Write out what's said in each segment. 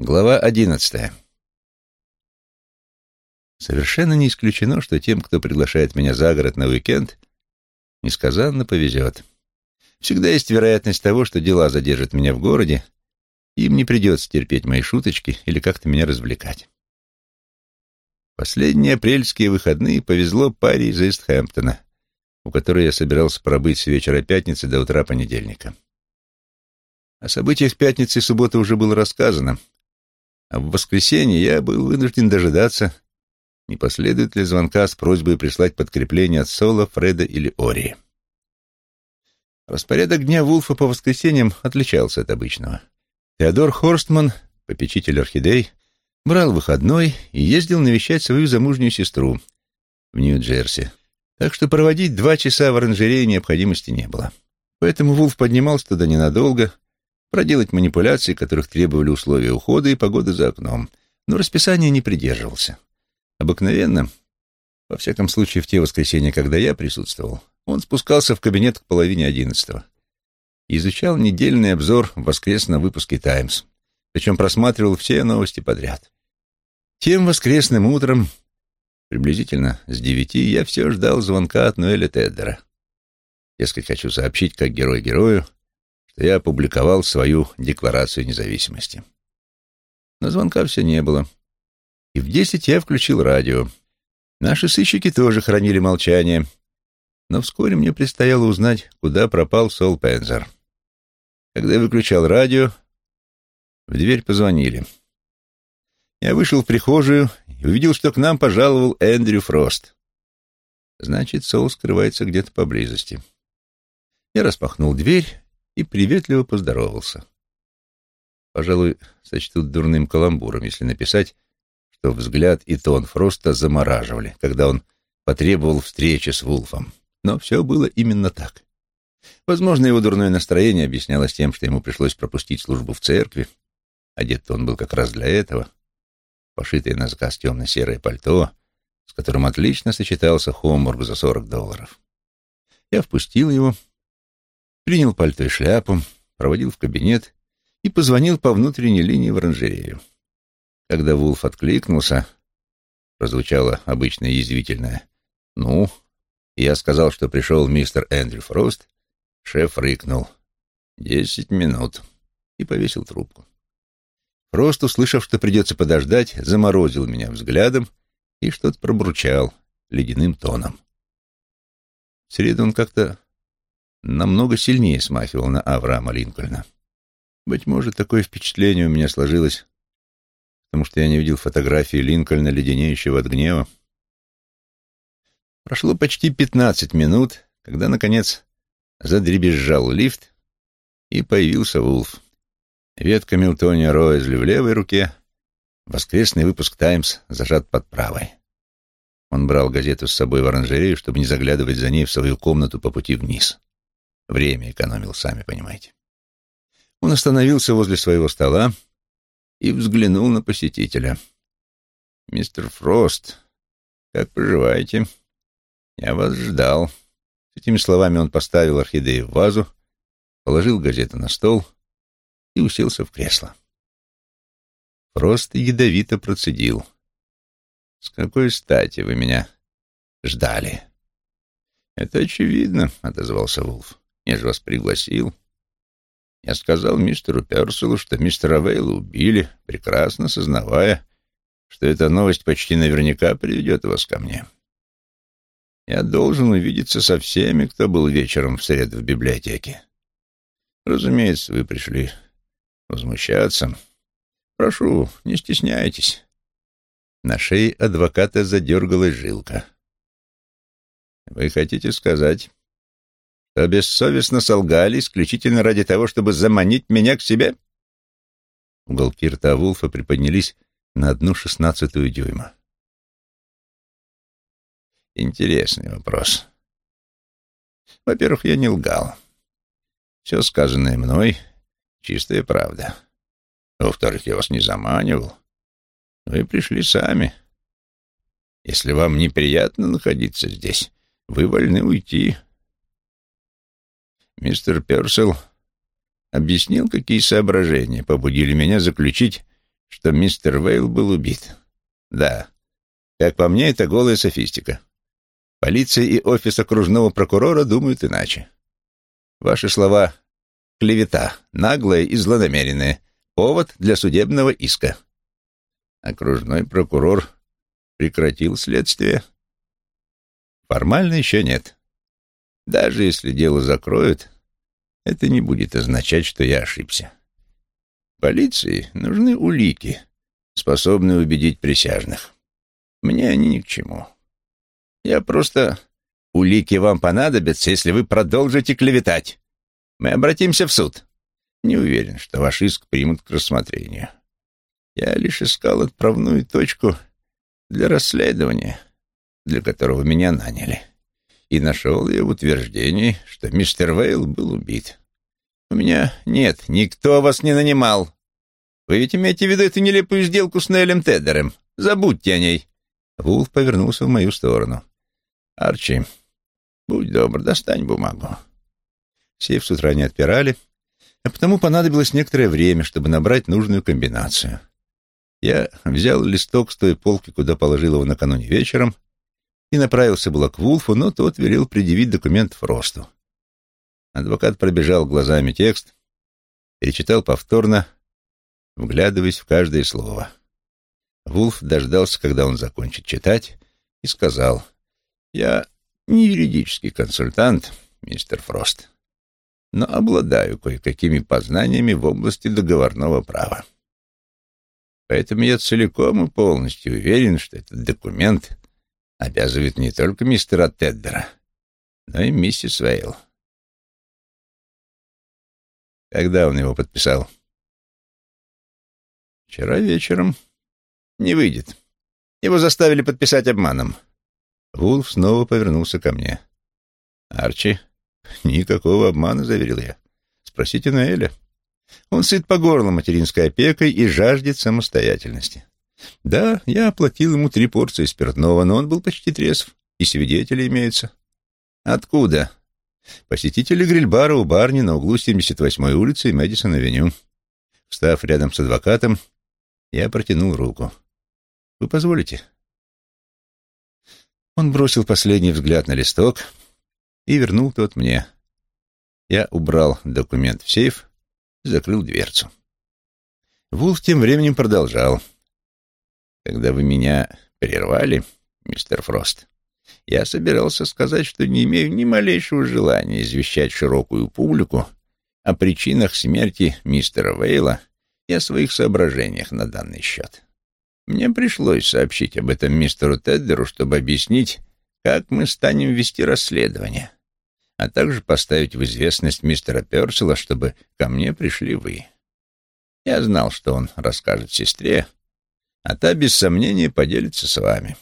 Глава одиннадцатая. Совершенно не исключено, что тем, кто приглашает меня за город на уикенд, несказанно повезет. Всегда есть вероятность того, что дела задержат меня в городе, им не придется терпеть мои шуточки или как-то меня развлекать. Последние апрельские выходные повезло паре из Эстхэмптона, у которой я собирался пробыть с вечера пятницы до утра понедельника. О событиях пятницы и субботы уже было рассказано — а в воскресенье я был вынужден дожидаться, не последует ли звонка с просьбой прислать подкрепление от Соло, Фреда или Ори. Распорядок дня Вулфа по воскресеньям отличался от обычного. Теодор Хорстман, попечитель орхидей, брал выходной и ездил навещать свою замужнюю сестру в Нью-Джерси. Так что проводить два часа в оранжерее необходимости не было. Поэтому Вулф поднимался туда ненадолго — проделать манипуляции, которых требовали условия ухода и погода за окном, но расписания не придерживался. Обыкновенно, во всяком случае в те воскресенья, когда я присутствовал, он спускался в кабинет к половине одиннадцатого и изучал недельный обзор в воскресном выпуске «Таймс», причем просматривал все новости подряд. Тем воскресным утром, приблизительно с девяти, я все ждал звонка от Ноэля Теддера. Дескать, хочу сообщить, как герой герою, я опубликовал свою декларацию независимости. Но звонка все не было. И в десять я включил радио. Наши сыщики тоже хранили молчание, но вскоре мне предстояло узнать, куда пропал Сол Пензер. Когда я выключал радио, в дверь позвонили. Я вышел в прихожую и увидел, что к нам пожаловал Эндрю Фрост. Значит, Сол скрывается где-то поблизости. Я распахнул дверь и приветливо поздоровался. Пожалуй, сочтут дурным каламбуром, если написать, что взгляд и тон Фроста замораживали, когда он потребовал встречи с Вулфом. Но все было именно так. Возможно, его дурное настроение объяснялось тем, что ему пришлось пропустить службу в церкви. Одет он был как раз для этого. Пошитое на заказ темно-серое пальто, с которым отлично сочетался Хомург за сорок долларов. Я впустил его, принял пальто и шляпу, проводил в кабинет и позвонил по внутренней линии в оранжерею. Когда Вулф откликнулся, прозвучало обычное язвительное «Ну?» я сказал, что пришел мистер Эндрю Фрост, шеф рыкнул «Десять минут» и повесил трубку. Фрост, услышав, что придется подождать, заморозил меня взглядом и что-то пробурчал ледяным тоном. В среду он как-то намного сильнее смахивал на Авраама Линкольна. Быть может, такое впечатление у меня сложилось, потому что я не видел фотографии Линкольна, леденеющего от гнева. Прошло почти пятнадцать минут, когда, наконец, задребезжал лифт, и появился Вулф. Ветка Милтония Роэзли в левой руке, воскресный выпуск «Таймс» зажат под правой. Он брал газету с собой в оранжерею, чтобы не заглядывать за ней в свою комнату по пути вниз. Время экономил, сами понимаете. Он остановился возле своего стола и взглянул на посетителя. «Мистер Фрост, как поживаете? Я вас ждал». С этими словами он поставил орхидею в вазу, положил газету на стол и уселся в кресло. Фрост ядовито процедил. «С какой стати вы меня ждали?» «Это очевидно», — отозвался Вулф. Я же вас пригласил. Я сказал мистеру Перселу, что мистера Вейла убили, прекрасно сознавая, что эта новость почти наверняка приведет вас ко мне. Я должен увидеться со всеми, кто был вечером в среду в библиотеке. Разумеется, вы пришли возмущаться. Прошу, не стесняйтесь. На шее адвоката задергалась жилка. Вы хотите сказать, что бессовестно солгали исключительно ради того, чтобы заманить меня к себе? Уголки рта Вулфа приподнялись на одну шестнадцатую дюйма. Интересный вопрос. Во-первых, я не лгал. Все сказанное мной — чистая правда. Во-вторых, я вас не заманивал. Вы пришли сами. Если вам неприятно находиться здесь, вы вольны уйти. Мистер Персел объяснил, какие соображения побудили меня заключить, что мистер Вейл был убит. Да, как по мне, это голая софистика. Полиция и офис окружного прокурора думают иначе. Ваши слова — клевета, наглая и злонамеренная, повод для судебного иска. Окружной прокурор прекратил следствие. Формально еще нет. Даже если дело закроют, это не будет означать, что я ошибся. Полиции нужны улики, способные убедить присяжных. Мне они ни к чему. Я просто... Улики вам понадобятся, если вы продолжите клеветать. Мы обратимся в суд. Не уверен, что ваш иск примут к рассмотрению. Я лишь искал отправную точку для расследования, для которого меня наняли и нашел ее в утверждении, что мистер Вейл был убит. У меня нет, никто вас не нанимал. Вы ведь имеете в виду эту нелепую сделку с Нелем Теддером. Забудьте о ней. Вулф повернулся в мою сторону. Арчи, будь добр, достань бумагу. Сейф с утра не отпирали, а потому понадобилось некоторое время, чтобы набрать нужную комбинацию. Я взял листок с той полки, куда положил его накануне вечером, и направился было к Вулфу, но тот велел предъявить документ Фросту. Адвокат пробежал глазами текст, перечитал повторно, вглядываясь в каждое слово. Вулф дождался, когда он закончит читать, и сказал, «Я не юридический консультант, мистер Фрост, но обладаю кое-какими познаниями в области договорного права. Поэтому я целиком и полностью уверен, что этот документ обязывает не только мистера Теддера, но и миссис Вейл. Когда он его подписал? Вчера вечером. Не выйдет. Его заставили подписать обманом. Вулф снова повернулся ко мне. Арчи, никакого обмана, заверил я. Спросите Ноэля. Он сыт по горло материнской опекой и жаждет самостоятельности. Да, я оплатил ему три порции спиртного, но он был почти трезв, и свидетели имеются. Откуда? Посетители гриль-бара у барни на углу 78-й улицы и Мэдисон-авеню. Встав рядом с адвокатом, я протянул руку. «Вы позволите?» Он бросил последний взгляд на листок и вернул тот мне. Я убрал документ в сейф и закрыл дверцу. Вулф тем временем продолжал. Когда вы меня прервали, мистер Фрост, я собирался сказать, что не имею ни малейшего желания извещать широкую публику о причинах смерти мистера Вейла и о своих соображениях на данный счет. Мне пришлось сообщить об этом мистеру Теддеру, чтобы объяснить, как мы станем вести расследование, а также поставить в известность мистера Персела, чтобы ко мне пришли вы. Я знал, что он расскажет сестре, а та, без сомнения, поделится с вами.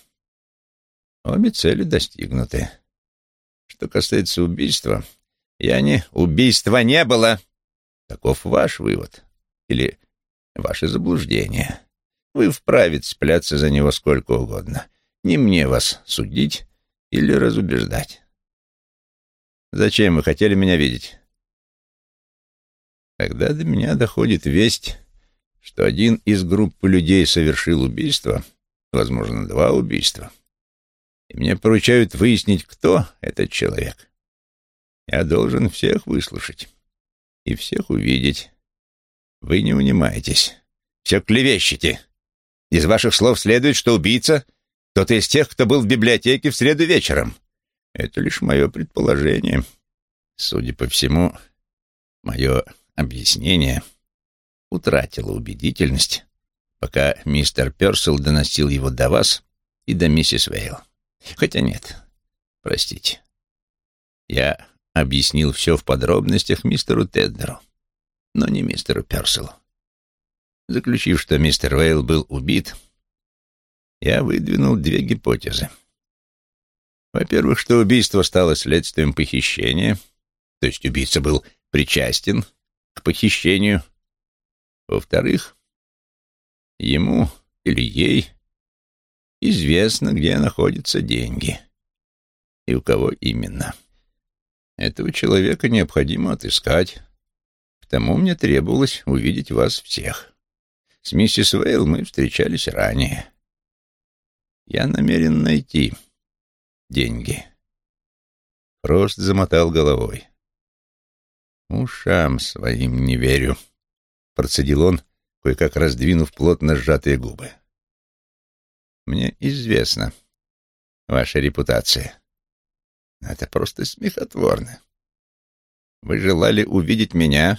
Обе цели достигнуты. Что касается убийства, я не... Убийства не было! Таков ваш вывод. Или ваше заблуждение. Вы вправе цепляться за него сколько угодно. Не мне вас судить или разубеждать. Зачем вы хотели меня видеть? Когда до меня доходит весть что один из группы людей совершил убийство, возможно, два убийства, и мне поручают выяснить, кто этот человек. Я должен всех выслушать и всех увидеть. Вы не унимаетесь. Все клевещете. Из ваших слов следует, что убийца — кто-то из тех, кто был в библиотеке в среду вечером. Это лишь мое предположение. Судя по всему, мое объяснение — утратила убедительность, пока мистер Персел доносил его до вас и до миссис Вейл. Хотя нет, простите. Я объяснил все в подробностях мистеру Теддеру, но не мистеру Перселу. Заключив, что мистер Вейл был убит, я выдвинул две гипотезы. Во-первых, что убийство стало следствием похищения, то есть убийца был причастен к похищению – во-вторых, ему или ей известно, где находятся деньги и у кого именно. Этого человека необходимо отыскать. К тому мне требовалось увидеть вас всех. С миссис Вейл мы встречались ранее. Я намерен найти деньги. Фрост замотал головой. «Ушам своим не верю», — процедил он, кое-как раздвинув плотно сжатые губы. «Мне известна ваша репутация. Это просто смехотворно. Вы желали увидеть меня,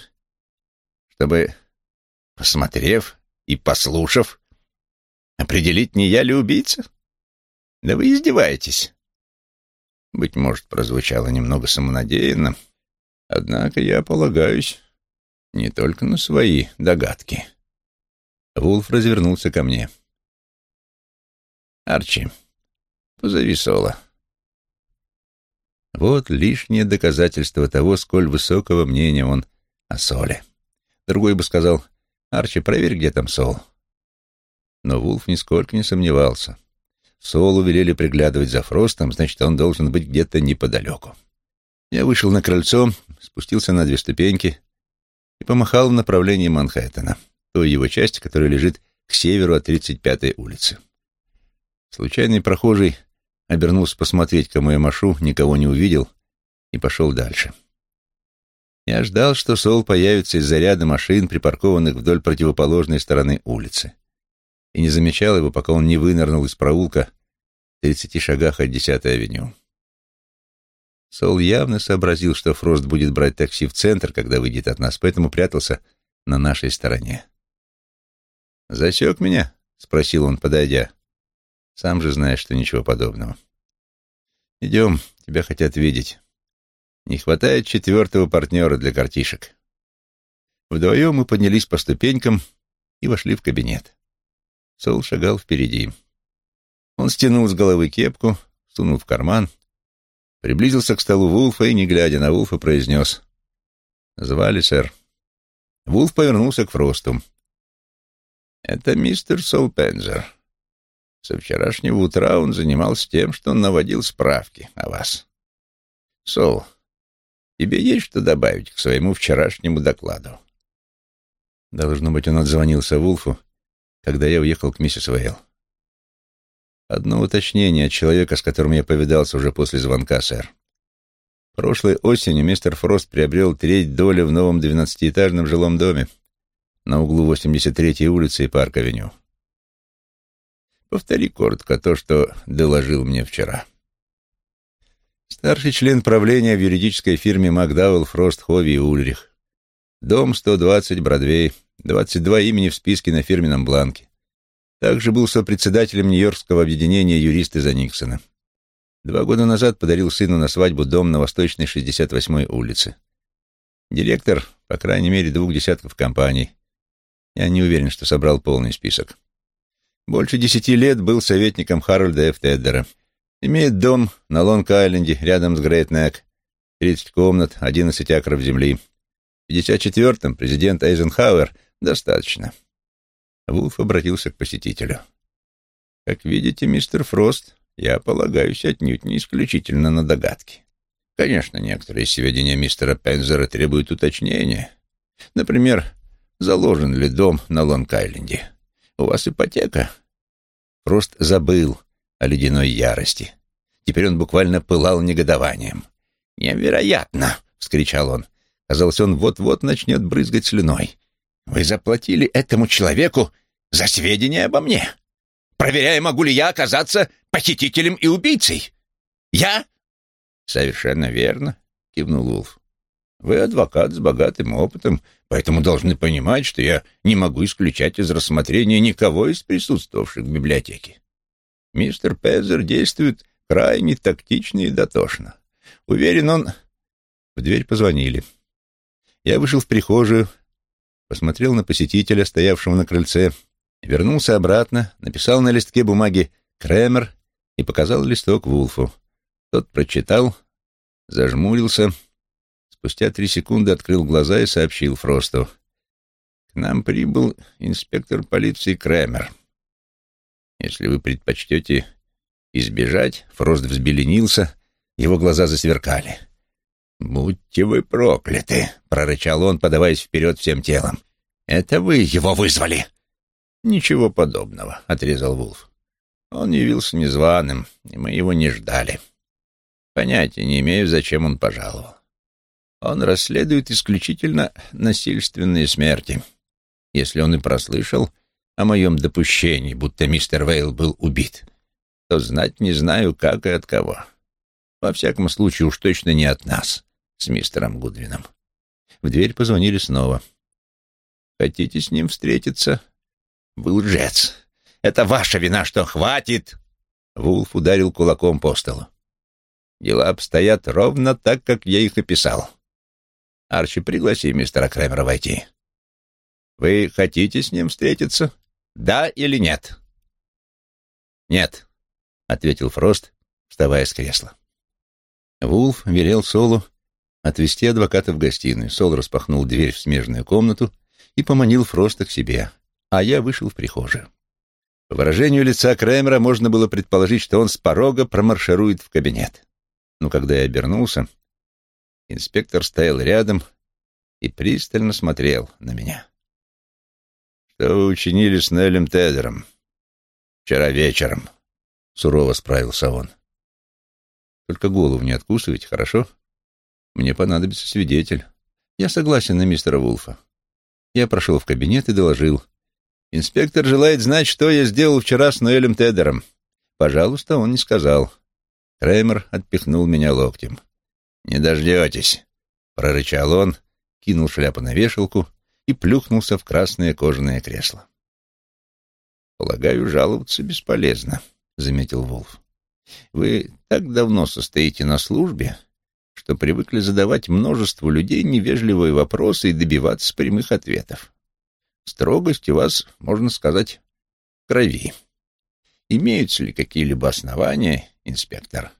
чтобы, посмотрев и послушав, определить, не я ли убийца? Да вы издеваетесь. Быть может, прозвучало немного самонадеянно, однако я полагаюсь не только на свои догадки. Вулф развернулся ко мне. «Арчи, позови Соло». Вот лишнее доказательство того, сколь высокого мнения он о Соле. Другой бы сказал, «Арчи, проверь, где там Сол». Но Вулф нисколько не сомневался. Солу велели приглядывать за Фростом, значит, он должен быть где-то неподалеку. Я вышел на крыльцо, спустился на две ступеньки и помахал в направлении Манхэттена, той его части, которая лежит к северу от 35-й улицы. Случайный прохожий обернулся посмотреть, кому я машу, никого не увидел и пошел дальше. Я ждал, что Сол появится из-за ряда машин, припаркованных вдоль противоположной стороны улицы, и не замечал его, пока он не вынырнул из проулка в тридцати шагах от 10-й авеню. Сол явно сообразил, что Фрост будет брать такси в центр, когда выйдет от нас, поэтому прятался на нашей стороне. «Засек меня?» — спросил он, подойдя. Сам же знаешь, что ничего подобного. Идем, тебя хотят видеть. Не хватает четвертого партнера для картишек. Вдвоем мы поднялись по ступенькам и вошли в кабинет. Сол шагал впереди. Он стянул с головы кепку, сунул в карман, приблизился к столу Вулфа и, не глядя на Вулфа, произнес «Звали, сэр». Вулф повернулся к Фросту. «Это мистер Сол Пензер. Со вчерашнего утра он занимался тем, что он наводил справки о вас. Сол, тебе есть что добавить к своему вчерашнему докладу? Должно быть, он отзвонился Вулфу, когда я уехал к миссис Вейл. Одно уточнение от человека, с которым я повидался уже после звонка, сэр. Прошлой осенью мистер Фрост приобрел треть доли в новом двенадцатиэтажном жилом доме на углу 83-й улицы и Парк-авеню. Повтори коротко то, что доложил мне вчера. Старший член правления в юридической фирме Макдауэлл, Фрост, Хови и Ульрих. Дом 120, Бродвей, 22 имени в списке на фирменном бланке. Также был сопредседателем Нью-Йоркского объединения юристы за Никсона. Два года назад подарил сыну на свадьбу дом на Восточной 68-й улице. Директор, по крайней мере, двух десятков компаний. Я не уверен, что собрал полный список. Больше десяти лет был советником Харальда Ф. Теддера. Имеет дом на Лонг-Айленде, рядом с Грейтнек. 30 комнат, 11 акров земли. В 54-м президент Эйзенхауэр достаточно. Вулф обратился к посетителю. «Как видите, мистер Фрост, я полагаюсь отнюдь не исключительно на догадки. Конечно, некоторые сведения мистера Пензера требуют уточнения. Например, заложен ли дом на Лонг-Айленде?» У вас ипотека. Прост забыл о ледяной ярости. Теперь он буквально пылал негодованием. «Невероятно!» — вскричал он. Казалось, он вот-вот начнет брызгать слюной. «Вы заплатили этому человеку за сведения обо мне, проверяя, могу ли я оказаться похитителем и убийцей. Я?» «Совершенно верно», — кивнул Улф. «Вы адвокат с богатым опытом, поэтому должны понимать, что я не могу исключать из рассмотрения никого из присутствовавших в библиотеке. Мистер Пезер действует крайне тактично и дотошно. Уверен, он... В дверь позвонили. Я вышел в прихожую, посмотрел на посетителя, стоявшего на крыльце, вернулся обратно, написал на листке бумаги «Кремер» и показал листок Вулфу. Тот прочитал, зажмурился Спустя три секунды открыл глаза и сообщил Фросту. «К нам прибыл инспектор полиции Крэмер. Если вы предпочтете избежать...» Фрост взбеленился, его глаза засверкали. «Будьте вы прокляты!» — прорычал он, подаваясь вперед всем телом. «Это вы его вызвали! «Ничего подобного», — отрезал Вулф. «Он явился незваным, и мы его не ждали. Понятия не имею, зачем он пожаловал. Он расследует исключительно насильственные смерти. Если он и прослышал о моем допущении, будто мистер Вейл был убит, то знать не знаю, как и от кого. Во всяком случае, уж точно не от нас с мистером Гудвином. В дверь позвонили снова. «Хотите с ним встретиться?» «Вы лжец! Это ваша вина, что хватит!» Вулф ударил кулаком по столу. «Дела обстоят ровно так, как я их описал. Арчи, пригласи мистера Крэмера войти. Вы хотите с ним встретиться? Да или нет? Нет, ответил Фрост, вставая с кресла. Вулф велел Солу отвести адвоката в гостиную. Сол распахнул дверь в смежную комнату и поманил Фроста к себе, а я вышел в прихожую. По выражению лица Крэмера можно было предположить, что он с порога промарширует в кабинет. Но когда я обернулся, Инспектор стоял рядом и пристально смотрел на меня. «Что вы учинили с Нелем Тедером?» «Вчера вечером», — сурово справился он. «Только голову не откусывайте, хорошо? Мне понадобится свидетель. Я согласен на мистера Вулфа». Я прошел в кабинет и доложил. «Инспектор желает знать, что я сделал вчера с Ноэлем Тедером». «Пожалуйста, он не сказал». Креймер отпихнул меня локтем. «Не дождетесь», — прорычал он, кинул шляпу на вешалку и плюхнулся в красное кожаное кресло. «Полагаю, жаловаться бесполезно», — заметил Волф. «Вы так давно состоите на службе, что привыкли задавать множеству людей невежливые вопросы и добиваться прямых ответов. Строгость у вас, можно сказать, крови. Имеются ли какие-либо основания, инспектор,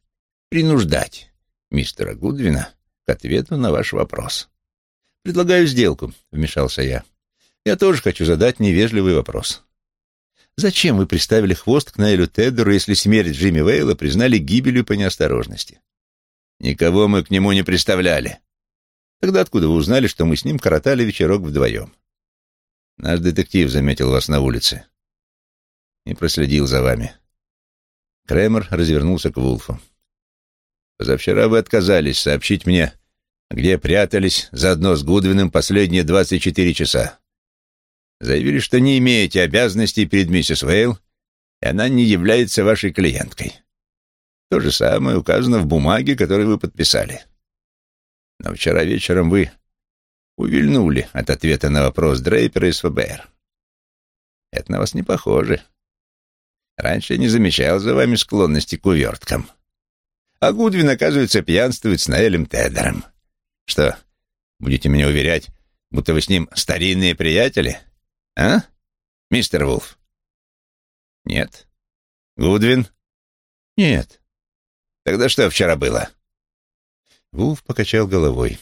принуждать мистера Гудвина к ответу на ваш вопрос. «Предлагаю сделку», — вмешался я. «Я тоже хочу задать невежливый вопрос. Зачем вы приставили хвост к Найлю Теддеру, если смерть Джимми Вейла признали гибелью по неосторожности?» «Никого мы к нему не приставляли». «Тогда откуда вы узнали, что мы с ним коротали вечерок вдвоем?» «Наш детектив заметил вас на улице и проследил за вами». Кремер развернулся к Вулфу. Позавчера вы отказались сообщить мне, где прятались заодно с Гудвином последние 24 часа. Заявили, что не имеете обязанностей перед миссис Вейл, и она не является вашей клиенткой. То же самое указано в бумаге, которую вы подписали. Но вчера вечером вы увильнули от ответа на вопрос Дрейпера из ФБР. Это на вас не похоже. Раньше я не замечал за вами склонности к уверткам. А Гудвин, оказывается, пьянствует с Наэлем Тедером. Что, будете меня уверять, будто вы с ним старинные приятели? А, мистер Вулф? Нет. Гудвин? Нет. Тогда что вчера было? Вулф покачал головой.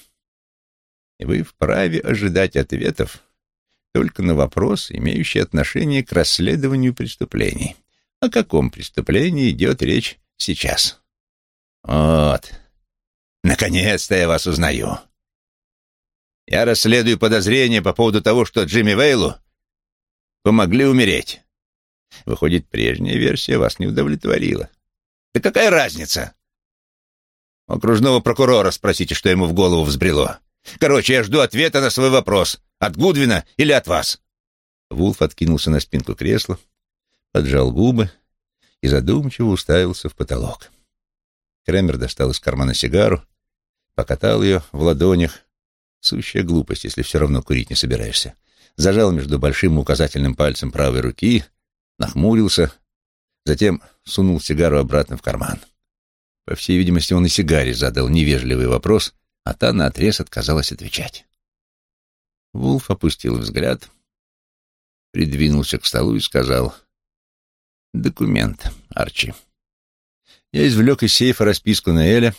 Вы вправе ожидать ответов только на вопрос, имеющий отношение к расследованию преступлений. О каком преступлении идет речь сейчас? Вот. Наконец-то я вас узнаю. Я расследую подозрения по поводу того, что Джимми Вейлу помогли умереть. Выходит, прежняя версия вас не удовлетворила. Да какая разница? Окружного прокурора спросите, что ему в голову взбрело. Короче, я жду ответа на свой вопрос. От Гудвина или от вас? Вулф откинулся на спинку кресла, поджал губы и задумчиво уставился в потолок. Кремер достал из кармана сигару, покатал ее в ладонях. Сущая глупость, если все равно курить не собираешься. Зажал между большим и указательным пальцем правой руки, нахмурился, затем сунул сигару обратно в карман. По всей видимости, он и сигаре задал невежливый вопрос, а та наотрез отказалась отвечать. Вулф опустил взгляд, придвинулся к столу и сказал «Документ, Арчи». Я извлек из сейфа расписку на Эля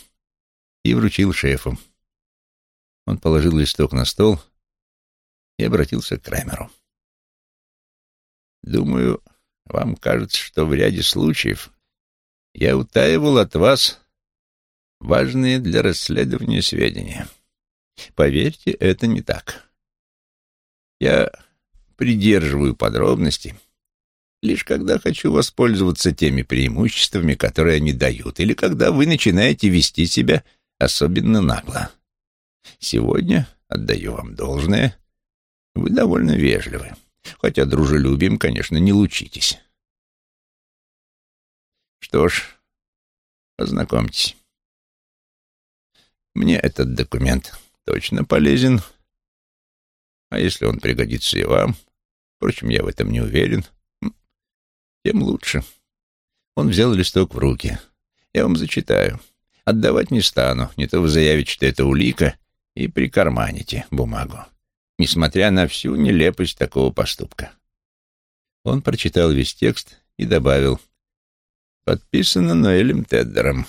и вручил шефу. Он положил листок на стол и обратился к Крэмеру. «Думаю, вам кажется, что в ряде случаев я утаивал от вас важные для расследования сведения. Поверьте, это не так. Я придерживаю подробности, лишь когда хочу воспользоваться теми преимуществами, которые они дают, или когда вы начинаете вести себя особенно нагло. Сегодня, отдаю вам должное, вы довольно вежливы, хотя дружелюбием, конечно, не лучитесь. Что ж, познакомьтесь. Мне этот документ точно полезен, а если он пригодится и вам, впрочем, я в этом не уверен, тем лучше. Он взял листок в руки. Я вам зачитаю. Отдавать не стану, не то вы заявите, что это улика, и прикарманите бумагу, несмотря на всю нелепость такого поступка. Он прочитал весь текст и добавил «Подписано Ноэлем Теддером».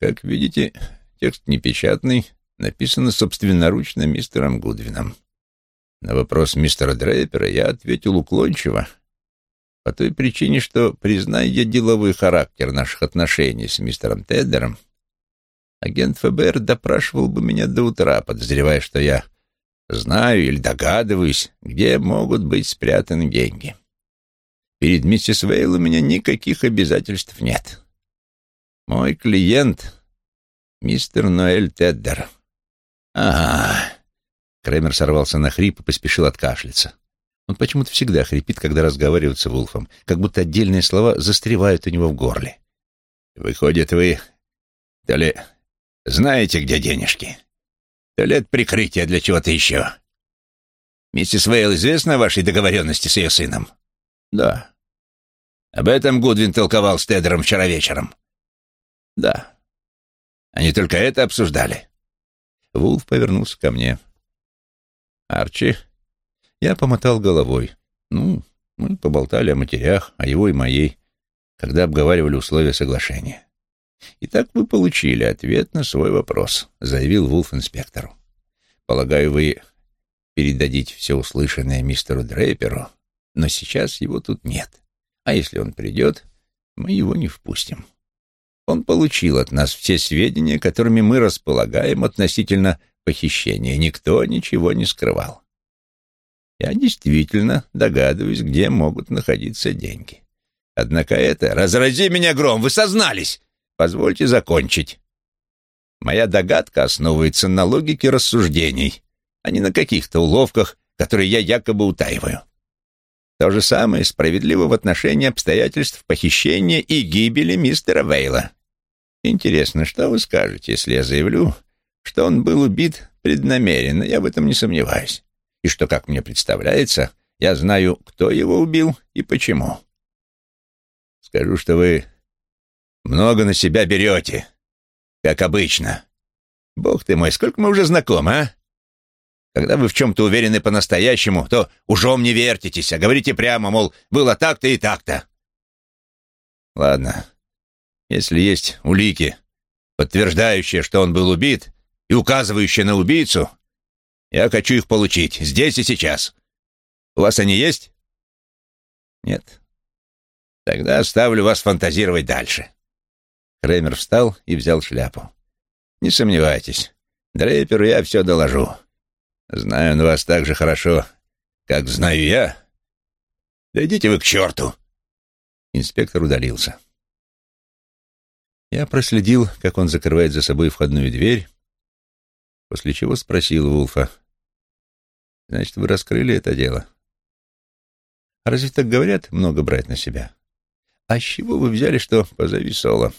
Как видите, текст непечатный, написано собственноручно мистером Гудвином. На вопрос мистера Дрейпера я ответил уклончиво, по той причине, что, призная я деловой характер наших отношений с мистером Теддером, агент ФБР допрашивал бы меня до утра, подозревая, что я знаю или догадываюсь, где могут быть спрятаны деньги. Перед миссис Вейл у меня никаких обязательств нет. Мой клиент — мистер Ноэль Теддер. Ага. Кремер сорвался на хрип и поспешил откашляться. Он почему-то всегда хрипит, когда разговаривает с Вулфом, как будто отдельные слова застревают у него в горле. «Выходит, вы то ли знаете, где денежки, то ли это прикрытие для чего-то еще. Миссис Вейл известна о вашей договоренности с ее сыном?» «Да». «Об этом Гудвин толковал с Тедером вчера вечером?» «Да». «Они только это обсуждали?» Вулф повернулся ко мне. «Арчи, я помотал головой. Ну, мы поболтали о матерях, о его и моей, когда обговаривали условия соглашения. «Итак, вы получили ответ на свой вопрос», — заявил Вулф инспектору. «Полагаю, вы передадите все услышанное мистеру Дрейперу, но сейчас его тут нет. А если он придет, мы его не впустим. Он получил от нас все сведения, которыми мы располагаем относительно похищения. Никто ничего не скрывал. Я действительно догадываюсь, где могут находиться деньги. Однако это... Разрази меня гром, вы сознались! Позвольте закончить. Моя догадка основывается на логике рассуждений, а не на каких-то уловках, которые я якобы утаиваю. То же самое справедливо в отношении обстоятельств похищения и гибели мистера Вейла. Интересно, что вы скажете, если я заявлю, что он был убит преднамеренно? Я в этом не сомневаюсь и что, как мне представляется, я знаю, кто его убил и почему. Скажу, что вы много на себя берете, как обычно. Бог ты мой, сколько мы уже знакомы, а? Когда вы в чем-то уверены по-настоящему, то ужом не вертитесь, а говорите прямо, мол, было так-то и так-то. Ладно, если есть улики, подтверждающие, что он был убит, и указывающие на убийцу, я хочу их получить, здесь и сейчас. У вас они есть? Нет. Тогда оставлю вас фантазировать дальше. Кремер встал и взял шляпу. Не сомневайтесь, Дрейперу я все доложу. Знаю он вас так же хорошо, как знаю я. Да идите вы к черту. Инспектор удалился. Я проследил, как он закрывает за собой входную дверь, после чего спросил Вулфа, Значит, вы раскрыли это дело. А разве так говорят, много брать на себя? А с чего вы взяли, что позови Соло?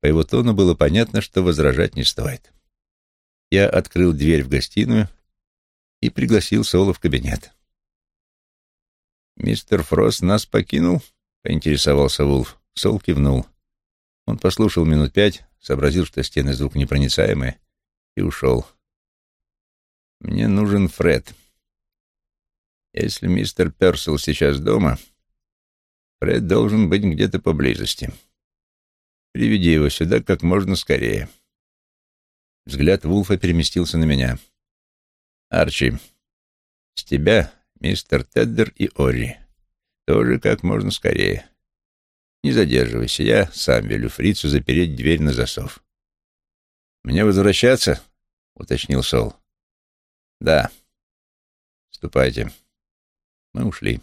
По его тону было понятно, что возражать не стоит. Я открыл дверь в гостиную и пригласил Соло в кабинет. «Мистер Фрост нас покинул?» — поинтересовался Вулф. Сол кивнул. Он послушал минут пять, сообразил, что стены звук непроницаемые, и ушел. Мне нужен Фред. Если мистер Персел сейчас дома, Фред должен быть где-то поблизости. Приведи его сюда как можно скорее. Взгляд Вулфа переместился на меня. Арчи, с тебя мистер Теддер и Ори. Тоже как можно скорее. Не задерживайся, я сам велю фрицу запереть дверь на засов. «Мне возвращаться?» — уточнил Сол. «Да. Ступайте». Мы ушли.